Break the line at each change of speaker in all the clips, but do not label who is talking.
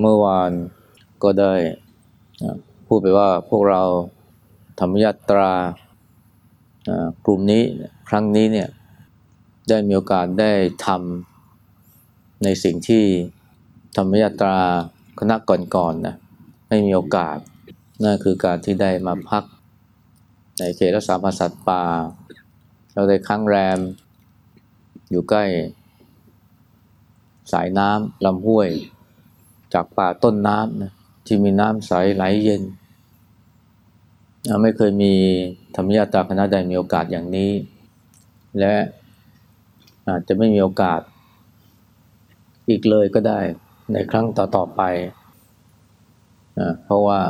เมื่อวานก็ได้พูดไปว่าพวกเราธรรมยาตรากลุ่มนี้ครั้งนี้เนี่ยได้มีโอกาสได้ทำในสิ่งที่ธรรมยาตราคณะก่อนๆนะไม่มีโอกาสนั่นคือการที่ได้มาพัก ในเขตรักษาพันธุ์สัตว์ป่า เราได้ค้างแรม อยู่ใกล้ สายน้ำลำห้วย จากป่าต้นน้ำนะที่มีน้ำใสไหลเย็น ไม่เคยมีธรรมยาตาคณะใดมีโอกาสอย่างนี้ และอาจจะไม่มีโอกาสอีกเลยก็ได้ในครั้งต่อๆไป เพราะว่า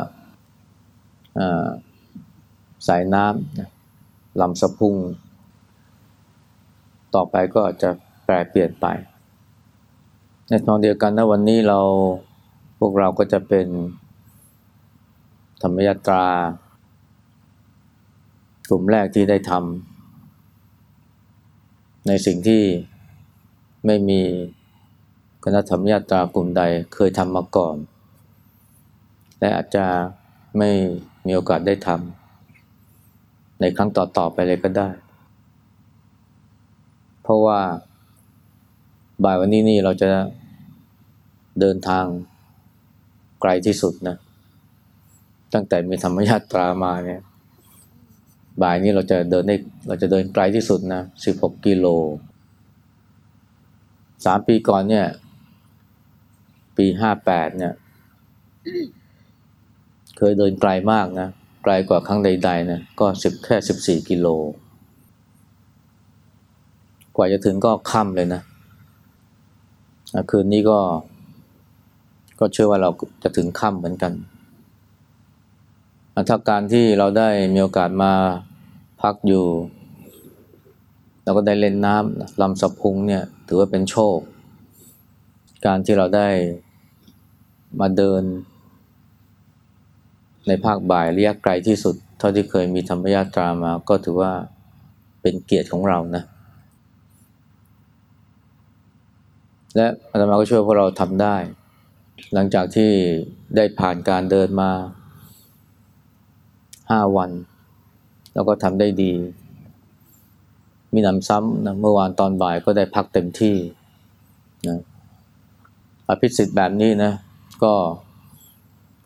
สายน้ำลำสะพุง ต่อไปก็จะแปรเปลี่ยนไป ในตอนเดียวกันนะวันนี้เรา พวกเราก็จะเป็นธรรมยตรากลุ่มแรกที่ได้ทำในสิ่งที่ไม่มีคณะธรรมยตรากลุ่มใดเคยทำมาก่อน และอาจจะไม่มีโอกาสได้ทำในครั้งต่อ ๆ ไปเลยก็ได้ เพราะว่าบ่ายวันนี้นี่เราจะเดินทาง ลที่สุดนะ ตั้งแต่มีธรรมยาตรามาเนี่ย บ่ายนี้เราจะเดินได้เราจะเดินไกลที่สุดนะสิบหกกิโลสามปีก่อนเนี่ย ปีห้าแปดเนี่ย เคยเดินไกลมากนะไกลกว่าครั้งใดๆนะก็สิบแค่สิบสี่กิโล กว่าจะถึงก็ค่ำเลยนะคืนนี้ก็ ก็เชื่อว่าเราจะถึงค่ำเหมือนกันถ้าการที่เราได้มีโอกาสมาพักอยู่เราก็ได้เล่นน้ำลำสะพุงเนี่ยถือว่าเป็นโชค การที่เราได้มาเดิน ในภาคบ่ายระยะไกลที่สุด เท่าที่เคยมีธรรมยาตรามาก็ถือว่าเป็นเกียรติของเรานะ และอาตมาก็ช่วยพวกเราทำได้ หลังจากที่ได้ผ่านการเดินมาห้าวัน แล้วก็ทำได้ดี มีนำซ้ำนะเมื่อวานตอนบ่ายก็ได้พักเต็มที่นะอภิสิทธิ์แบบนี้นะ ก็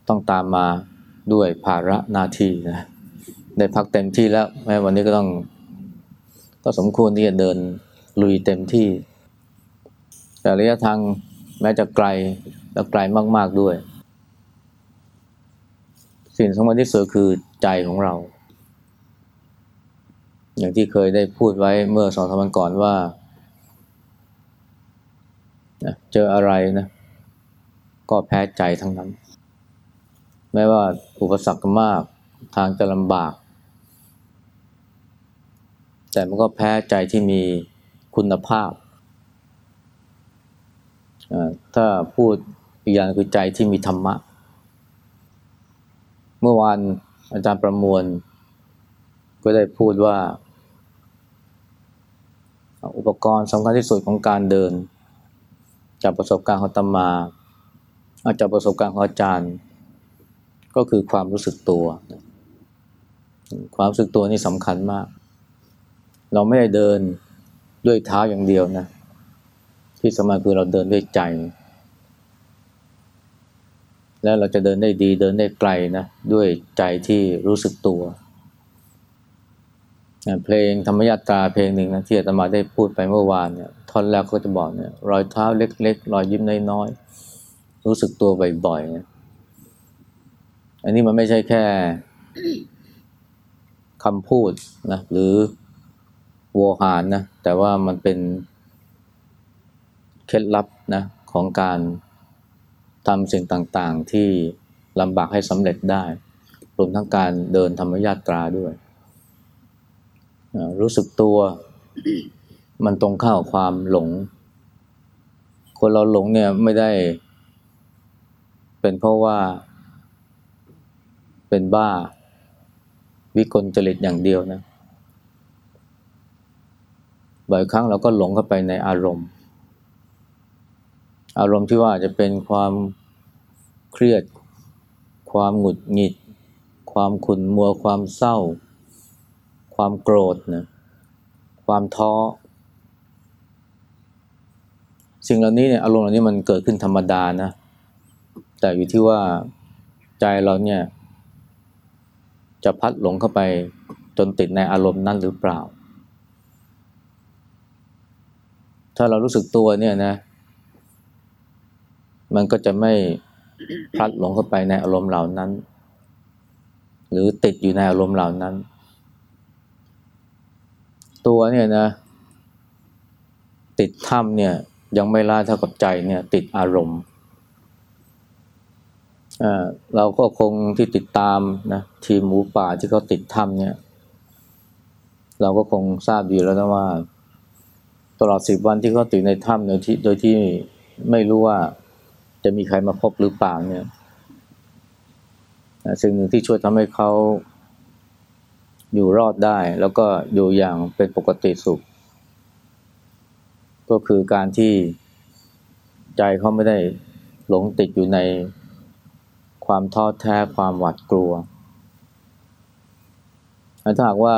ต้องตามมาด้วยภาระหน้าที่นะได้พักเต็มที่แล้วแม้วันนี้ก็ต้อง ก็สมควรที่จะเดินลุยเต็มที่ แต่ระยะทางแม้จะไกล แล้วไกลมาก ๆด้วย สิ่งสำคัญที่สุดคือใจของเรา อย่างที่เคยได้พูดไว้เมื่อสองสามวันก่อนว่าเจออะไรนะ ก็แพ้ใจทั้งนั้น แม้ว่าอุปสรรคมากทางจะลำบาก แต่มันก็แพ้ใจที่มีคุณภาพ ถ้าพูด อีกอย่างคือใจที่มีธรรมะ เมื่อวานอาจารย์ประมวล ก็ได้พูดว่า อุปกรณ์สำคัญที่สุดของการเดิน จากประสบการณ์ของตมาอาจากประสบการณ์ของอาจารย์ ก็คือความรู้สึกตัว ความรู้สึกตัวนี่สำคัญมาก เราไม่ได้เดินด้วยเท้าอย่างเดียวนะ ที่สำคัญคือเราเดินด้วยใจ แล้วเราจะเดินได้ดีเดินได้ไกลนะด้วยใจที่รู้สึกตัวเพลงธรรมยาตราเพลงหนึ่งนะที่อาตมาได้พูดไปเมื่อวานเนี่ยท่อนแรกก็จะบอกเนี่ยรอยเท้าเล็กๆรอยยิ้มน้อยๆรู้สึกตัวบ่อยๆนะอันนี้มันไม่ใช่แค่คำพูดนะหรือโวหารนะแต่ว่ามันเป็นเคล็ดลับนะของการ ทำสิ่งต่างๆที่ลำบากให้สำเร็จได้ รวมทั้งการเดินธรรมยาตราด้วย รู้สึกตัวมันตรงข้าวความหลง คนเราหลงเนี่ยไม่ได้ เป็นเพราะว่า เป็นบ้า วิกลจริตอย่างเดียวนะ บ่อยครั้งเราก็หลงเข้าไปในอารมณ์ อารมณ์ที่ว่าจะเป็นความเครียด ความหงุดหงิด ความขุ่นมัว ความเศร้า ความโกรธนะความท้อ สิ่งเหล่านี้เนี่ยอารมณ์เหล่านี้มันเกิดขึ้นธรรมดานะ แต่อยู่ที่ว่าใจเราเนี่ยจะพัดหลงเข้าไปจนติดในอารมณ์นั้นหรือเปล่า ถ้าเรารู้สึกตัวเนี่ยนะ มันก็จะไม่พลัดหลงเข้าไปในอารมณ์เหล่านั้น หรือติดอยู่ในอารมณ์เหล่านั้น ตัวเนี่ยนะ ติดถ้ำเนี่ยยังไม่ล่าเท่ากับใจเนี่ยติดอารมณ์เราก็คงที่ติดตามนะทีมหมูป่าที่เขาติดถ้ำเนี่ย เราก็คงทราบดีแล้วนะว่า ตลอดสิบวันที่เขาติดในถ้ำโดยที่โดยที่ไม่รู้ว่า จะมีใครมาพบหรือเปล่าเนี่ยสิ่งหนึ่งที่ช่วยทำให้เขาอยู่รอดได้ แล้วก็อยู่อย่างเป็นปกติสุข ก็คือการที่ใจเขาไม่ได้หลงติดอยู่ในความท้อแท้ความหวาดกลัว ถ้าหากว่า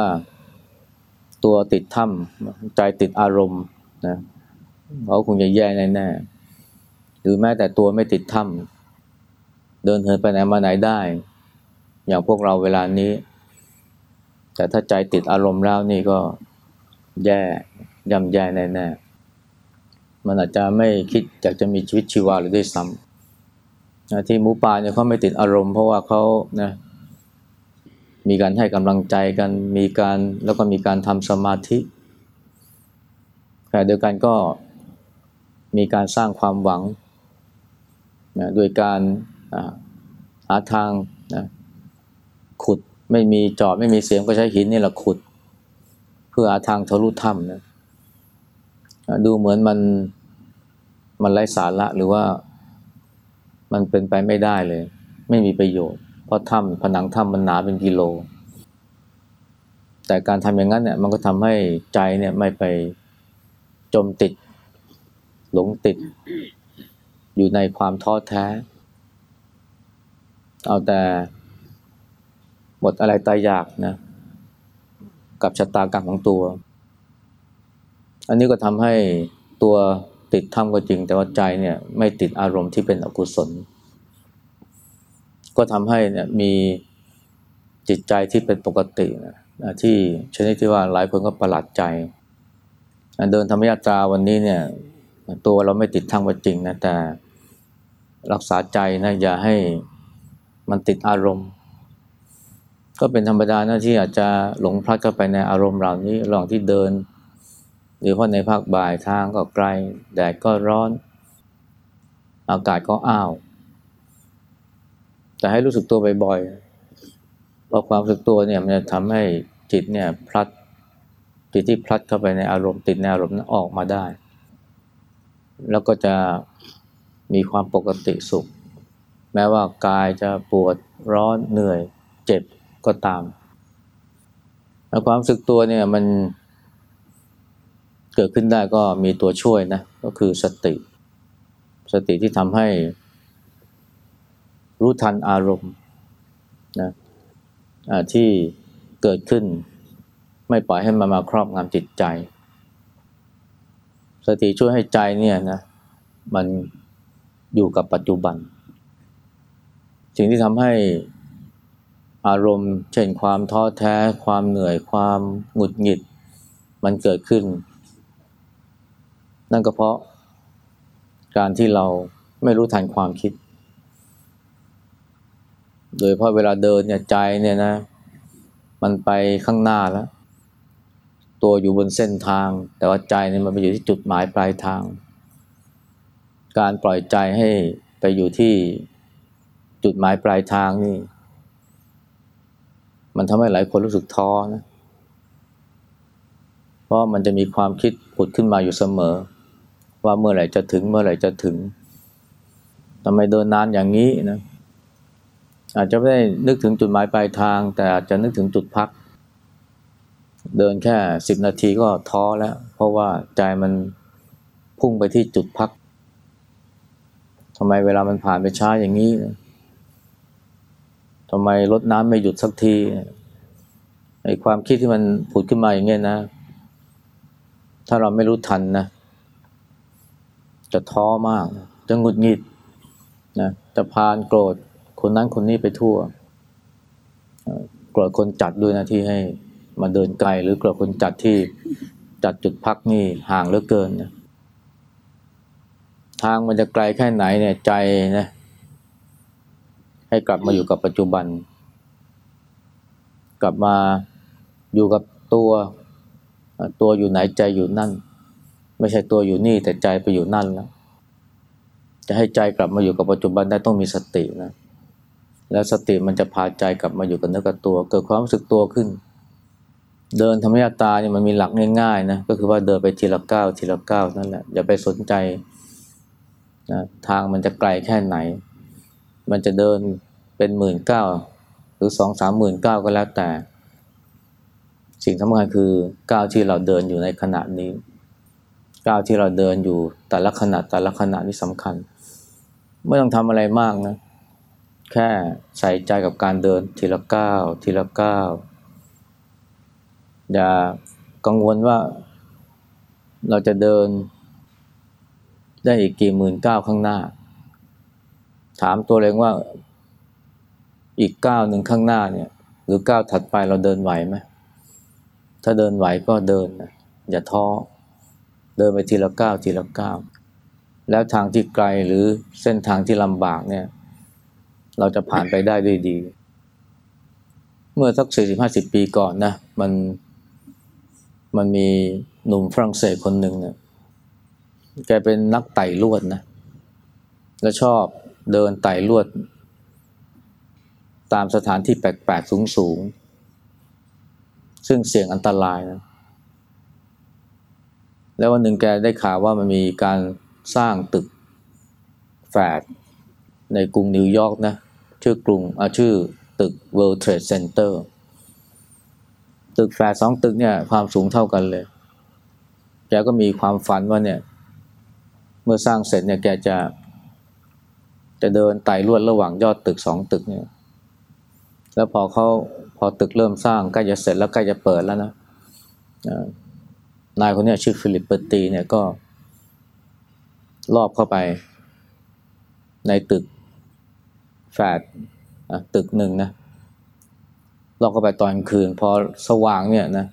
ตัวติดถ้ำใจติดอารมณ์นะเขาคงจะแย่แน่ๆ หรือแม้แต่ตัวไม่ติดถ้ำเดินเหินไปไหนมาไหนได้ อย่างพวกเราเวลานี้ แต่ถ้าใจติดอารมณ์แล้วนี่ก็แย่ย่ำแย่แน่ๆมันอาจจะไม่คิดอยากจะมีชีวิตชีวาหรือด้วยซ้ำที่หมูป่าเนี่ยเขาไม่ติดอารมณ์เพราะว่าเขานะมีการให้กำลังใจกันมีการแล้วก็มีการทำสมาธิแต่เดียวกันก็มีการสร้างความหวัง นะโดยการหาทางนะขุดไม่มีจอบไม่มีเสียงก็ใช้หินนี่แหละขุด เพื่อหาทางทะลุถ้ำนะดูเหมือนมันมันไร้สาระหรือว่ามันเป็นไปไม่ได้เลย ไม่มีประโยชน์ เพราะถ้ำผนังถ้ำมันหนาเป็นกิโล แต่การทำอย่างนั้นเนี่ยมันก็ทำให้ใจเนี่ยไม่ไปจมติดหลงติด อยู่ในความท้อแท้ เอาแต่หมดอะไรตายอยากนะกับชะตากรรมของตัว อันนี้ก็ทำให้ตัวติดถ้ำก็จริง แต่ว่าใจเนี่ยไม่ติดอารมณ์ที่เป็นอกุศล ก็ทำให้เนี่ยมีจิตใจที่เป็นปกตินะที่ชนิดที่ว่าหลายคนก็ประหลาดใจเดินธรรมยาตราวันนี้เนี่ย ตัวเราไม่ติดถ้ำก็จริงนะแต่ รักษาใจนะอย่าให้มันติดอารมณ์ ก็เป็นธรรมดานะที่อาจจะหลงพลัดเข้าไปในอารมณ์เหล่านี้ระหว่างที่เดิน หรือเพราในภาคบ่ายทางก็ไกลแดดก็ร้อน อากาศก็อ้าว แต่ให้รู้สึกตัวบ่อยๆเพราะความรู้สึกตัวเนี่ยมันจะทำให้จิตเนี่ยพลัดจิตที่พลัดเข้าไปในอารมณ์ติดในอารมณ์นั้นออกมาได้ แล้วก็จะ มีความปกติสุข แม้ว่ากายจะปวดร้อนเหนื่อย เจ็บก็ตามแล้วความสึกตัวเนี่ยมันเกิดขึ้นได้ก็มีตัวช่วยนะก็คือสติ สติที่ทำให้รู้ทันอารมณ์นะที่เกิดขึ้น ไม่ปล่อยให้มันมาครอบงำจิตใจ สติช่วยให้ใจเนี่ยนะมัน อยู่กับปัจจุบัน สิ่งที่ทำให้อารมณ์ เช่นความท้อแท้ ความเหนื่อยความหงุดหงิด มันเกิดขึ้น นั่นก็เพราะการที่เราไม่รู้ทันความคิด โดยเพราะเวลาเดินเนี่ยใจเนี่ยนะ มันไปข้างหน้าแล้ว ตัวอยู่บนเส้นทาง แต่ว่าใจเนี่ยมันไปอยู่ที่จุดหมายปลายทาง การปล่อยใจให้ไปอยู่ที่จุดหมายปลายทางนี่ มันทำให้หลายคนรู้สึกท้อนะ เพราะมันจะมีความคิดผุดขึ้นมาอยู่เสมอ ว่าเมื่อไหร่จะถึงเมื่อไหร่จะถึงทำไมเดินนานอย่างนี้นะ อาจจะไม่ได้นึกถึงจุดหมายปลายทาง แต่อาจจะนึกถึงจุดพัก เดินแค่สิบนาทีก็ท้อแล้ว เพราะว่าใจมันพุ่งไปที่จุดพักำไมเวลามันผ่านไปช้าอย่างนี้ทำไมรถน้ำไม่หยุดสักทีไอ้ความคิดที่มันผุดขึ้นมาอย่างเงี้ยนะ ถ้าเราไม่รู้ทันนะ จะท้อมาก จะหงุดหงิดนะจะพานโกรธคนนั้นคนนี้ไปทั่วโกรธคนจัดด้วยนะที่ให้มาเดินไกลหรือโกรธคนจัดที่จัดจุดพักนี่ห่างเหลือเกินนะ ทางมันจะไกลแค่ไหนเนี่ยใจนะให้กลับมาอยู่กับปัจจุบัน กลับมาอยู่กับตัว ตัวอยู่ไหนใจอยู่นั่น ไม่ใช่ตัวอยู่นี่แต่ใจไปอยู่นั่นแล้วจะให้ใจกลับมาอยู่กับปัจจุบันได้ต้องมีสตินะ แล้วสติมันจะพาใจกลับมาอยู่กับเนื้อกับตัว เกิดความรู้สึกตัวขึ้น เดินธรรมยาตาเนี่ยมันมีหลักง่ายๆนะก็คือว่าเดินไปทีละก้าวทีละก้าวนั่นแหละอย่าไปสนใจ นะทางมันจะไกลแค่ไหน มันจะเดินเป็นหมื่นเก้าหรือสองสามหมื่นเก้าก็แล้วแต่ สิ่งสำคัญคือก้าวที่เราเดินอยู่ในขณะนี้ก้าวที่เราเดินอยู่แต่ละขณะแต่ละขณะนี่สำคัญ ไม่ต้องทำอะไรมากนะ แค่ใส่ใจกับการเดินทีละก้าวทีละก้าวอย่ากังวลว่าเราจะเดิน ได้อีกกี่หมื่นก้าวข้างหน้า ถามตัวเองว่าอีกก้าวหนึ่งข้างหน้าเนี่ย หรือก้าวถัดไปเราเดินไหวไหมถ้าเดินไหวก็เดินนะอย่าท้อเดินไปทีละก้าวทีละก้าวแล้วทางที่ไกลหรือเส้นทางที่ลำบากเนี่ย เราจะผ่านไปได้ด้วยดี เมื่อสักสี่สิบห้าสิบปีก่อนนะ มันมันมีหนุ่มฝรั่งเศสคนหนึ่งเนี่ย แกเป็นนักไต่ลวดนะ แล้วชอบเดินไต่ลวด ตามสถานที่แปลกๆสูงๆ ซึ่งเสี่ยงอันตรายนะ แล้ววันหนึ่งแกได้ข่าวว่ามันมีการสร้างตึกแฝดในกรุงนิวยอร์กนะ ชื่อกรุงอ่าชื่อตึก World Trade Center ตึกแฝดสองตึกเนี่ยความสูงเท่ากันเลย แกก็มีความฝันว่าเนี่ย เมื่อสร้างเสร็จเนี่ยแกจะจะเดินไต่ลวดระหว่างยอดตึกสองตึกเนี่ย แล้วพอเขาพอตึกเริ่มสร้างใกล้จะเสร็จแล้วใกล้จะเปิดแล้วนะนายคนนี้ชื่อฟิลิปเปอร์ตีเนี่ยก็รอบเข้าไป ในตึกแฝดตึกหนึ่งนะรอบเข้าไปตอนคืน พอสว่างเนี่ยนะ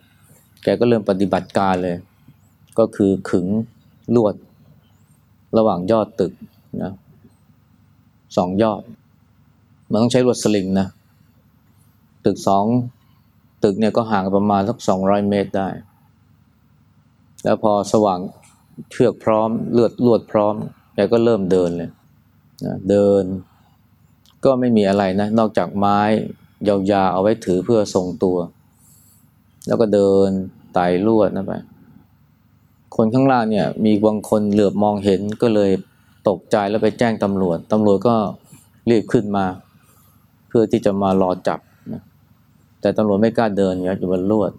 แกก็เริ่มปฏิบัติการเลย ก็คือขึงลวด ระหว่างยอดตึกนะสองยอด มันต้องใช้ลวดสลิงนะ ตึกสองตึกเนี่ยก็ห่างประมาณสักสองร้อยเมตรได้ แล้วพอสว่างเชือกพร้อมเลือดลวดพร้อมแกก็เริ่มเดินเลยนะเดิน ก็ไม่มีอะไรนะ นอกจากไม้ยาวๆเอาไว้ถือเพื่อทรงตัว แล้วก็เดินไต่ลวดนะไป คนข้างล่างเนี่ยมีบางคนเหลือบมองเห็นก็เลยตกใจแล้วไปแจ้งตำรวจตำรวจก็รีบขึ้นมา เพื่อที่จะมารอจับนะแต่ตำรวจไม่กล้าเดินอยู่บนลวด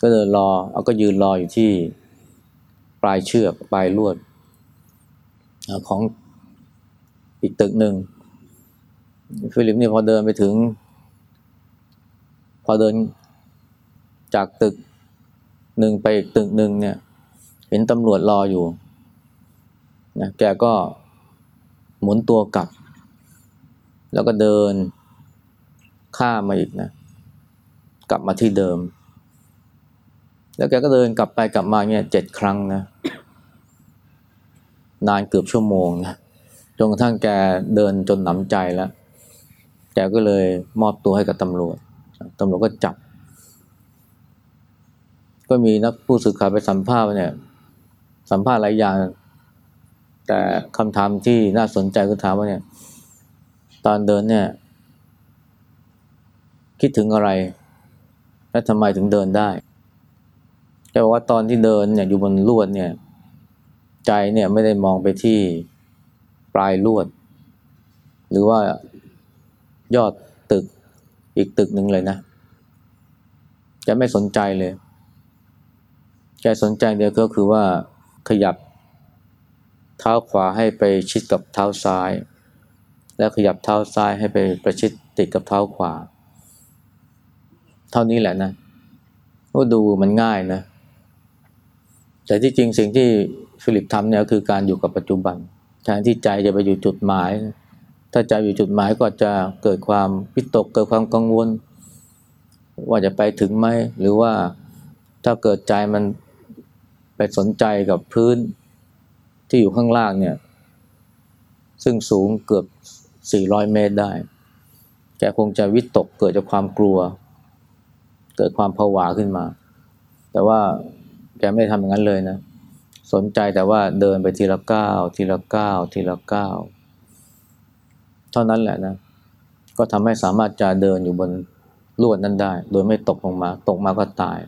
ก็เดินรอเอาก็ยืนรออยู่ที่ปลายเชือกปลายลวดของอีกตึกหนึ่งฟิลิปนี่พอเดินไปถึง พอเดินจากตึกหนึ่งไปอีกตึกหนึ่งเนี่ย เห็นตำรวจรออยู่นะแกก็หมุนตัวกลับ แล้วก็เดินข้ามมาอีกนะ กลับมาที่เดิม แล้วแกก็เดินกลับไปกลับมาเนี่ยเจ็ดครั้งนะ นานเกือบชั่วโมงนะจนกระทั่งแกเดินจนหนำใจแล้ว แกก็เลยมอบตัวให้กับตำรวจตำรวจก็จับ ก็มีนักผู้สื่อข่าวไปสัมภาษณ์เนี่ย สัมภาษณ์หลายอย่าง แต่คำถามที่น่าสนใจคือถามว่าเนี่ย ตอนเดินเนี่ย คิดถึงอะไร และทำไมถึงเดินได้แกบอกว่าตอนที่เดินเนี่ยอยู่บนลวดเนี่ย ใจเนี่ยไม่ได้มองไปที่ปลายลวด หรือว่ายอดตึกอีกตึกหนึ่งเลยนะจะไม่สนใจเลยแกสนใจเดียวก็คือว่า ขยับ เท้าขวาให้ไปชิดกับเท้าซ้าย แล้วขยับเท้าซ้ายให้ไปประชิดติดกับเท้าขวา เท่านี้แหละนะก็ดูมันง่ายนะ แต่ที่จริงสิ่งที่ฟิลิปทำเนี่ยคือการอยู่กับปัจจุบันแทนที่ใจจะไปอยู่จุดหมาย ถ้าใจอยู่จุดหมายก็จะเกิดความวิตกเกิดความกังวล ว่าจะไปถึงไหมหรือว่าถ้าเกิดใจมัน ไปสนใจกับพื้นที่อยู่ข้างล่างเนี่ย ซึ่งสูงเกือบ 400 เมตรได้ แกคงจะวิตกเกิดจากความกลัว เกิดความผวาขึ้นมา แต่ว่าแกไม่ทำอย่างนั้นเลยนะ สนใจแต่ว่าเดินไปทีละก้าวทีละก้าวทีละก้าวเท่านั้นแหละนะ ก็ทำให้สามารถจะเดินอยู่บนลวดนั้นได้ โดยไม่ตกลงมา ตกมาก็ตาย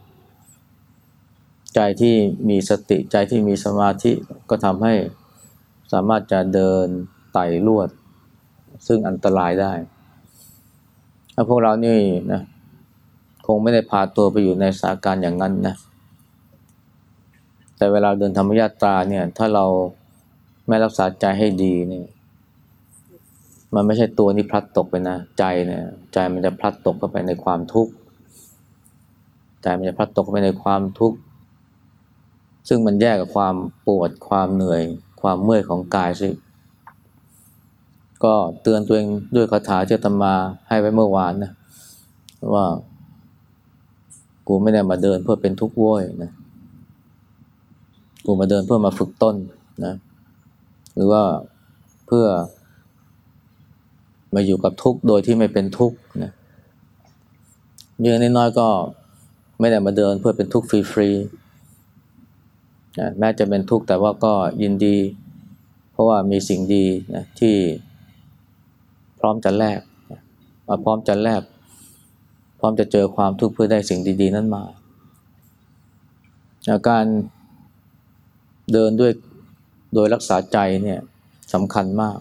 ใจที่มีสติใจที่มีสมาธิก็ทำให้สามารถจะเดินไต่ลวด ซึ่งอันตรายได้ถ้าพวกเรานี่นะคงไม่ได้พาตัวไปอยู่ในสถานการณ์อย่างนั้นนะแต่เวลาเดินธรรมยาตราเนี่ย ถ้าเราไม่รักษาใจให้ดีเนี่ย มันไม่ใช่ตัวนี้พลัดตกไปนะ ใจเนี่ยใจมันจะพลัดตกเข้าไปในความทุกข์ใจมันจะพลัดตกเข้าไปในความทุกข์ ซึ่งมันแยกกับความปวดความเหนื่อย ความเมื่อยของกายสิก็เตือนตัวเองด้วยคาถาเจตมาให้ไว้เมื่อวานนะว่า กูไม่ได้มาเดินเพื่อเป็นทุกข์โว้ยนะกูมาเดินเพื่อมาฝึกต้นนะหรือว่าเพื่อ มาอยู่กับทุกข์โดยที่ไม่เป็นทุกข์นะเยอะน้อยๆก็ไม่ได้มาเดินเพื่อเป็นทุกข์ฟรีๆ แม้จะเป็นทุกข์แต่ว่าก็ยินดี เพราะว่ามีสิ่งดีนะที่พร้อมจะแลกมาพร้อมจะแลกพร้อมจะเจอความทุกข์เพื่อได้สิ่งดี ๆ นั้นมาการเดินด้วยโดยรักษาใจเนี่ยสำคัญมาก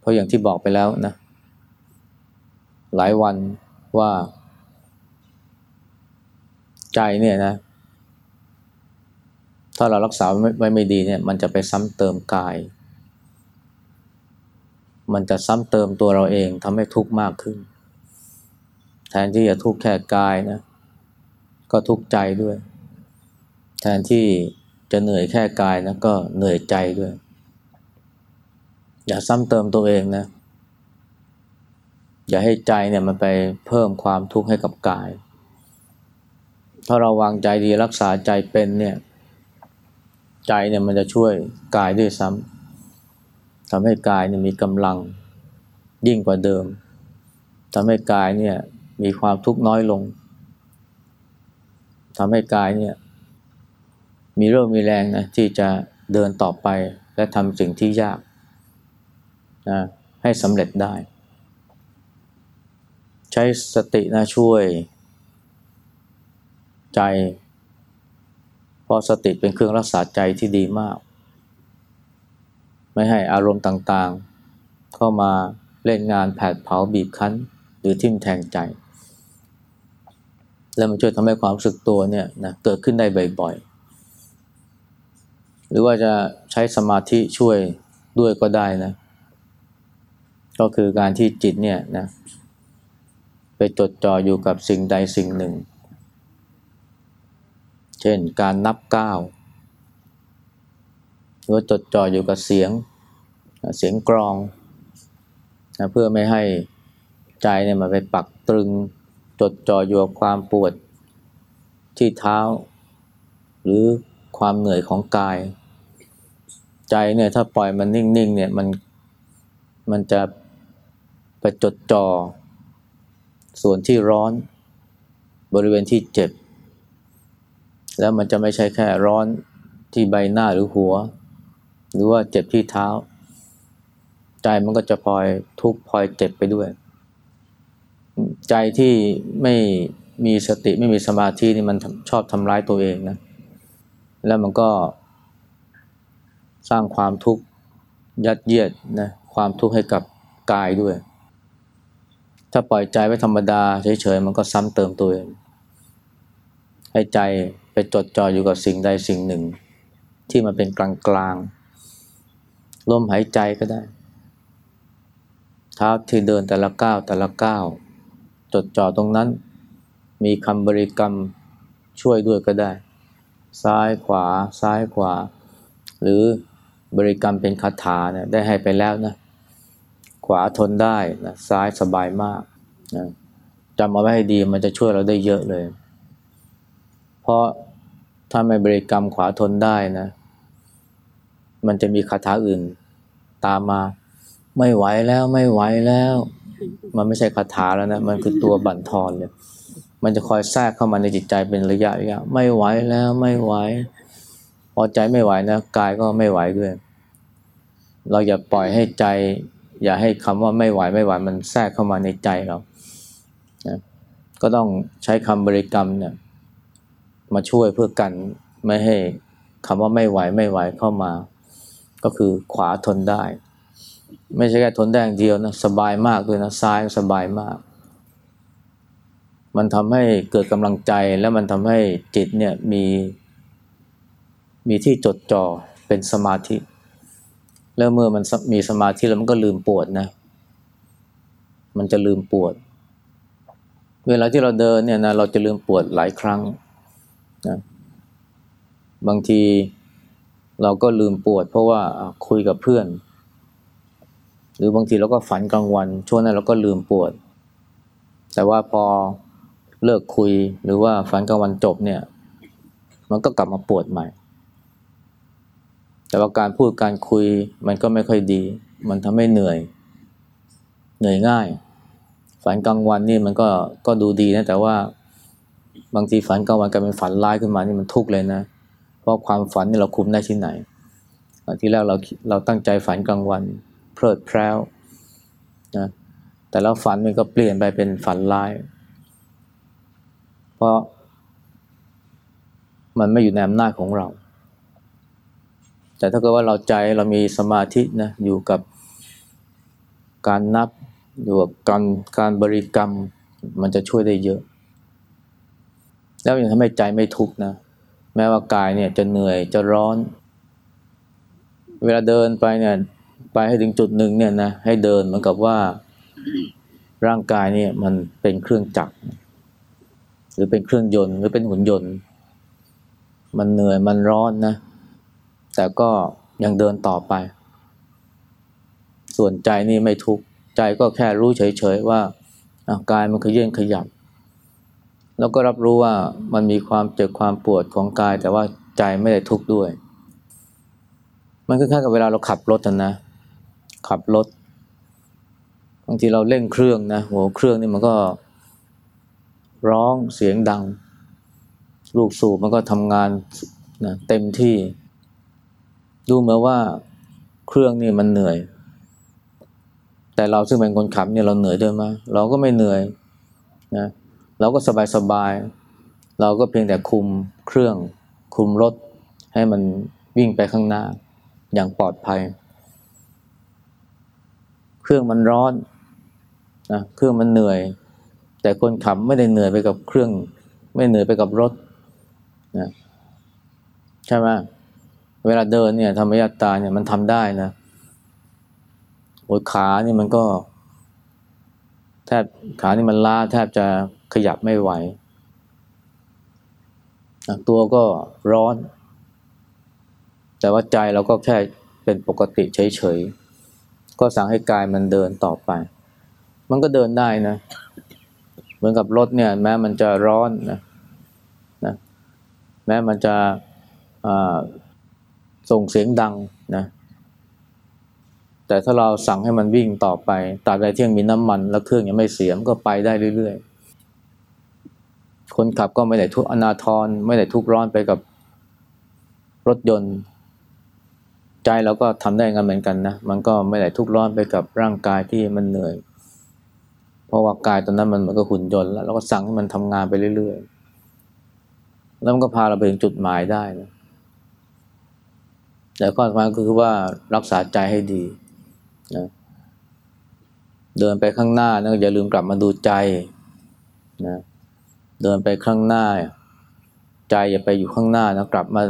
เพราะอย่างที่บอกไปแล้วนะหลายวันว่า ใจเนี่ยนะ ถ้าเรารักษาไว้ไม่ดีเนี่ย มันจะไปซ้ำเติมกาย มันจะซ้ำเติมตัวเราเองทำให้ทุกข์มากขึ้น แทนที่จะทุกข์แค่กายนะ ก็ทุกข์ใจด้วย แทนที่จะเหนื่อยแค่กายนะก็เหนื่อยใจด้วย อย่าซ้ำเติมตัวเองนะ อย่าให้ใจเนี่ยมันไปเพิ่มความทุกข์ให้กับกาย ถ้าเราวางใจดีรักษาใจเป็นเนี่ย ใจเนี่ยมันจะช่วยกายด้วยซ้ำทำให้กายเนี่ยมีกำลังยิ่งกว่าเดิมทำให้กายเนี่ยมีความทุกข์น้อยลงทำให้กายเนี่ยมีเรื่องมีแรงนะที่จะเดินต่อไปและทำสิ่งที่ยากนะให้สำเร็จได้ ใช้สตินะช่วย ใจ ราะสติเป็นเครื่องรักษาใจที่ดีมาก ไม่ให้อารมณ์ต่างๆ เข้ามาเล่นงานแผดเผาบีบคั้น หรือทิ่มแทงใจ แล้วมันช่วยทำให้ความรู้สึกตัวเนี่ยนะเกิดขึ้นได้บ่อยๆ หรือว่าจะใช้สมาธิช่วยด้วยก็ได้นะ ก็คือการที่จิตเนี่ยนะไปจดจ่ออยู่กับสิ่งใดสิ่งหนึ่ง เช่นการนับก้าวหรือจดจ่ออยู่กับเสียงเสียงกรองนะเพื่อไม่ให้ใจเนี่ยมาไปปักตรึงจดจ่ออยู่กับความปวดที่เท้า หรือความเหนื่อยของกาย ใจเนี่ยถ้าปล่อยมันนิ่งๆเนี่ยมันมันจะไปจดจอ่อส่วนที่ร้อนบริเวณที่เจ็บ แล้วมันจะไม่ใช่แค่ร้อนที่ใบหน้าหรือหัว หรือว่าเจ็บที่เท้า ใจมันก็จะพลอยทุกข์พลอยเจ็บไปด้วย ใจที่ไม่มีสติไม่มีสมาธินี่มันชอบทำร้ายตัวเองนะ แล้วมันก็สร้างความทุกข์ยัดเยียดนะความทุกข์ให้กับกายด้วย ถ้าปล่อยใจไว้ธรรมดาเฉยๆมันก็ซ้ำเติมตัวเองให้ใจ ไปจดจ่ออยู่กับสิ่งใดสิ่งหนึ่ง ที่มันเป็นกลางลมหายใจก็ได้เท้าที่เดินแต่ละก้าวแต่ละก้าวจดจ่อตรงนั้น มีคำบริกรรมช่วยด้วยก็ได้ ซ้ายขวาซ้ายขวา หรือบริกรรมเป็นคาถาเนี่ยได้ให้ไปแล้วนะขวาทนได้นะซ้ายสบายมากนะจำเอาไว้ให้ดีมันจะช่วยเราได้เยอะเลย เพราะถ้าไม่บริกรรมขวาทนได้นะ มันจะมีคาถาอื่นตามมา ไม่ไหวแล้วไม่ไหวแล้ว มันไม่ใช่คาถาแล้วนะ มันคือตัวบั่นทอนเลย มันจะคอยแทรกเข้ามาในจิตใจเป็นระยะระยะไม่ไหวแล้วไม่ไหวพอใจไม่ไหวนะกายก็ไม่ไหวด้วย เราอย่าปล่อยให้ใจ อย่าให้คำว่าไม่ไหวไม่ไหวมันแทรกเข้ามาในใจเรานะก็ต้องใช้คำบริกรรมเนี่ย มาช่วยเพื่อกันไม่ให้คำว่าไม่ไหวไม่ไหวเข้ามา ก็คือขวาทนได้ ไม่ใช่แค่ทนได้อย่างเดียวนะสบายมากด้วยนะซ้ายสบายมาก มันทำให้เกิดกำลังใจแล้วมันทำให้จิตเนี่ยมีมีที่จดจ่อเป็นสมาธิ แล้วเมื่อมันมีสมาธิแล้วมันก็ลืมปวดนะ มันจะลืมปวด เวลาที่เราเดินเนี่ยนะเราจะลืมปวดหลายครั้ง นะบางทีเราก็ลืมปวด เพราะว่าคุยกับเพื่อน หรือบางทีเราก็ฝันกลางวัน ช่วงนั้นเราก็ลืมปวด แต่ว่าพอเลิกคุยหรือว่าฝันกลางวันจบเนี่ย มันก็กลับมาปวดใหม่ แต่ว่าการพูดการคุยมันก็ไม่ค่อยดี มันทำให้เหนื่อย เหนื่อยง่าย ฝันกลางวันนี่มันก็ก็ดูดีนะแต่ว่า บางทีฝันกลางวันกลายเป็นฝันร้ายขึ้นมานี่มันทุกข์เลยนะ เพราะความฝันนี่เราคุมได้ที่ไหน ที่แรกเราเราตั้งใจฝันกลางวัน เพลิดเพลินนะแต่แล้วฝันมันก็เปลี่ยนไปเป็นฝันร้าย เพราะมันไม่อยู่ในอำนาจของเรา แต่ถ้าเกิดว่าเราใจเรามีสมาธินะอยู่กับการนับอยู่กับการการบริกรรมมันจะช่วยได้เยอะ แล้วยังทำให้ใจไม่ทุกข์นะ แม้ว่ากายเนี่ยจะเหนื่อยจะร้อน เวลาเดินไปเนี่ยไปให้ถึงจุดหนึ่งเนี่ยนะให้เดินเหมือนกับว่าร่างกายเนี่ยมันเป็นเครื่องจักร หรือเป็นเครื่องยนต์ หรือเป็นหุ่นยนต์ มันเหนื่อยมันร้อนนะ แต่ก็ยังเดินต่อไป ส่วนใจนี่ไม่ทุกข์ใจก็แค่รู้เฉยๆว่ากายมันขยื่นขยับ แล้วก็รับรู้ว่ามันมีความเจ็บความปวดของกาย แต่ว่าใจไม่ได้ทุกข์ด้วย มันคล้ายๆกับเวลาเราขับรถนะ ขับรถบางทีเราเร่งเครื่องนะโหเครื่องนี่มันก็ร้องเสียงดัง ลูกสูบมันก็ทำงานนะเต็มที่ ดูเหมือนว่าเครื่องนี่มันเหนื่อย แต่เราซึ่งเป็นคนขับเนี่ยเราเหนื่อยด้วยไหมเราก็ไม่เหนื่อยนะเราก็สบายสบายเราก็เพียงแต่คุมเครื่อง คุมรถ ให้มันวิ่งไปข้างหน้าอย่างปลอดภัย เครื่องมันร้อนนะเครื่องมันเหนื่อย แต่คนขับไม่ได้เหนื่อยไปกับเครื่อง ไม่เหนื่อยไปกับรถนะใช่ไหมเวลาเดินเนี่ยธรรมยตาเนี่ยมันทำได้นะโอ้ขานี่มันก็แทบขานี่มันล้าแทบจะ ขยับไม่ไหว ตัวก็ร้อน แต่ว่าใจเราก็แค่เป็นปกติเฉยๆ ก็สั่งให้กายมันเดินต่อไป มันก็เดินได้นะ เหมือนกับรถเนี่ย แม้มันจะร้อนนะนะแม้มันจะส่งเสียงดังนะแต่ถ้าเราสั่งให้มันวิ่งต่อไปตราบใดที่ยังมีน้ำมัน แล้วเครื่องยังไม่เสียมก็ไปได้เรื่อยๆ คนขับก็ไม่ได้ทุกอนาทรไม่ได้ทุกร้อนไปกับรถยนต์ ใจเราก็ทำได้งันเหมือนกันนะ มันก็ไม่ได้ทุกร้อนไปกับร่างกายที่มันเหนื่อย เพราะว่ากายตอนนั้นมันมันก็หุ่นยนต์แล้วเราก็สั่งให้มันทำงานไปเรื่อยๆ แล้วมันก็พาเราไปถึงจุดหมายได้นะแต่ข้อสำคัญก็คือว่ารักษาใจให้ดีนะเดินไปข้างหน้านะอย่าลืมกลับมาดูใจนะ เดินไปข้างหน้า ใจอย่าไปอยู่ข้างหน้านะกลับมา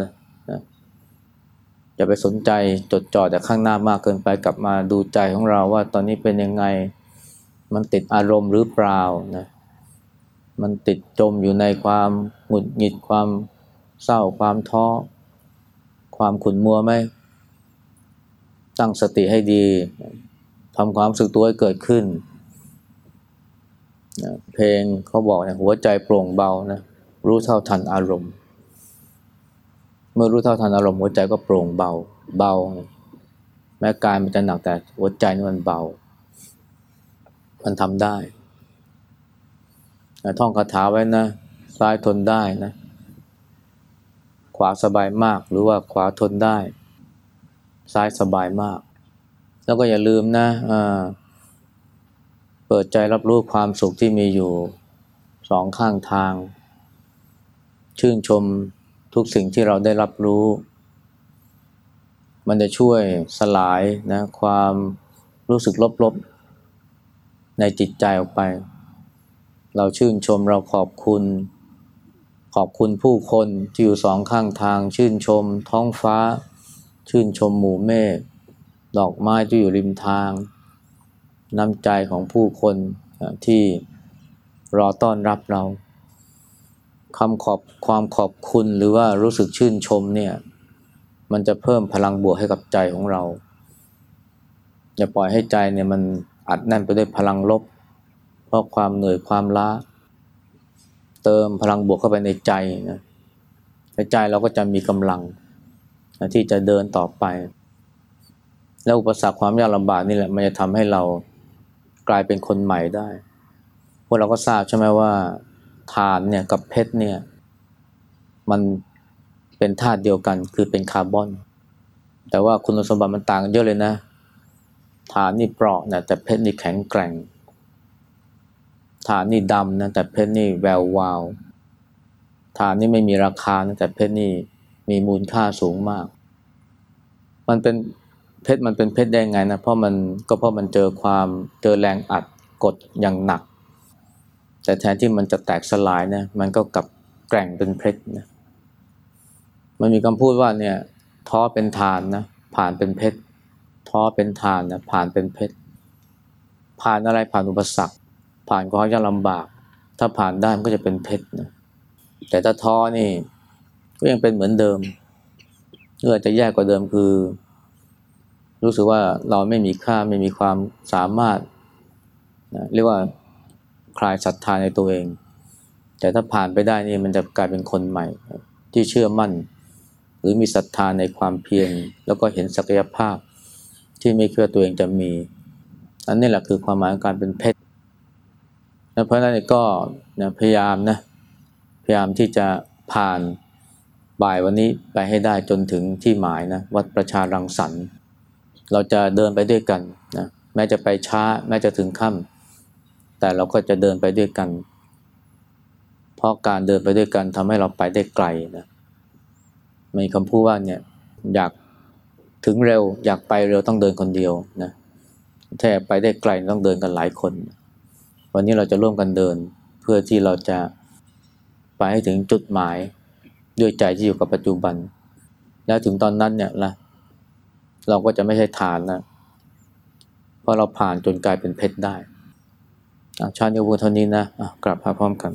อย่าไปสนใจจดจ่อแต่ข้างหน้ามากเกินไปกลับมาดูใจของเราว่าตอนนี้เป็นยังไงมันติดอารมณ์หรือเปล่านะมันติดจมอยู่ในความหงุดหงิดความเศร้าความท้อความขุ่นมัวไหมตั้งสติให้ดีทำความรู้สึกตัวให้เกิดขึ้น นะเพลงเขาบอกเนี่ยหัวใจโปร่งเบานะรู้เท่าทันอารมณ์ เมื่อรู้เท่าทันอารมณ์หัวใจก็โปร่งเบาเบา แม้กายมันจะหนักแต่หัวใจนี่มันเบา มันทำได้ท่องคาถาไว้นะซ้ายทนได้นะ ขวาสบายมากหรือว่าขวาทนได้ ซ้ายสบายมาก แล้วก็อย่าลืมนะอ่า เปิดใจรับรู้ความสุขที่มีอยู่สองข้างทาง ชื่นชมทุกสิ่งที่เราได้รับรู้ มันจะช่วยสลายนะความรู้สึกลบๆ ในจิตใจออกไป เราชื่นชมเราขอบคุณ ขอบคุณผู้คนที่อยู่สองข้างทาง ชื่นชมท้องฟ้า ชื่นชมหมู่เมฆดอกไม้ที่อยู่ริมทาง น้ำใจของผู้คนที่รอต้อนรับเราคำขอบความขอบคุณหรือว่ารู้สึกชื่นชมเนี่ย มันจะเพิ่มพลังบวกให้กับใจของเรา อย่าปล่อยให้ใจเนี่ยมันอัดแน่นไปด้วยพลังลบ เพราะความเหนื่อยความล้า เติมพลังบวกเข้าไปในใจนะในใจเราก็จะมีกำลัง ที่จะเดินต่อไป แล้วอุปสรรคความยากลำบากนี่แหละมันจะทำให้เรา กลายเป็นคนใหม่ได้ พวกเราก็ทราบใช่ไหมว่าถ่านเนี่ยกับเพชรเนี่ย มันเป็นธาตุเดียวกันคือเป็นคาร์บอน แต่ว่าคุณสมบัติมันต่างกันเยอะเลยนะถ่านนี่เปราะนะแต่เพชรนี่แข็งแกร่งถ่านนี่ดำนะแต่เพชรนี่แวววาวถ่านนี่ไม่มีราคานะแต่เพชรนี่มีมูลค่าสูงมาก มันเป็น เพชรมันเป็นเพชรได้ไงนะเพราะมันก็เพราะมันเจอความเจอแรงอัดกดอย่างหนัก แต่แทนที่มันจะแตกสลายนะมันก็กลับแกร่งเป็นเพชรนะมันมีคำพูดว่าเนี่ยท้อเป็นฐานนะผ่านเป็นเพชรท้อเป็นฐานนะผ่านเป็นเพชรผ่านอะไรผ่านอุปสรรค ผ่านความยากลำบาก ถ้าผ่านได้มันก็จะเป็นเพชรนะแต่ถ้าท้อนี่ก็ยังเป็นเหมือนเดิมเงื่อจะแย่กว่าเดิมคือ รู้สึกว่าเราไม่มีค่าไม่มีความสามารถนะเรียกว่าคลายศรัทธาในตัวเอง แต่ถ้าผ่านไปได้นี่มันจะกลายเป็นคนใหม่ ที่เชื่อมั่น หรือมีศรัทธาในความเพียรแล้วก็เห็นศักยภาพที่ไม่เชื่อตัวเองจะมี อันนี้แหละคือความหมายของการเป็นเพชรเพราะนั้นก็นะพยายามนะพยายามที่จะผ่านบ่ายวันนี้ไปให้ได้จนถึงที่หมายนะวัดประชารังสรรค์ เราจะเดินไปด้วยกันนะแม้จะไปช้า แม้จะถึงค่ำแต่เราก็จะเดินไปด้วยกัน เพราะการเดินไปด้วยกันทำให้เราไปได้ไกลนะมีคำพูดว่าเนี่ยอยากถึงเร็ว อยากไปเร็วต้องเดินคนเดียวนะถ้าอยากไปได้ไกลต้องเดินกันหลายคน วันนี้เราจะร่วมกันเดินเพื่อที่เราจะไปให้ถึงจุดหมายด้วยใจที่อยู่กับปัจจุบัน แล้วถึงตอนนั้นเนี่ยละ เราก็จะไม่ใช่ฐานนะเพราะเราผ่านจนกลายเป็นเพชรได้ชาญโยบุเท่านี้นะกลับมาพร้อมกัน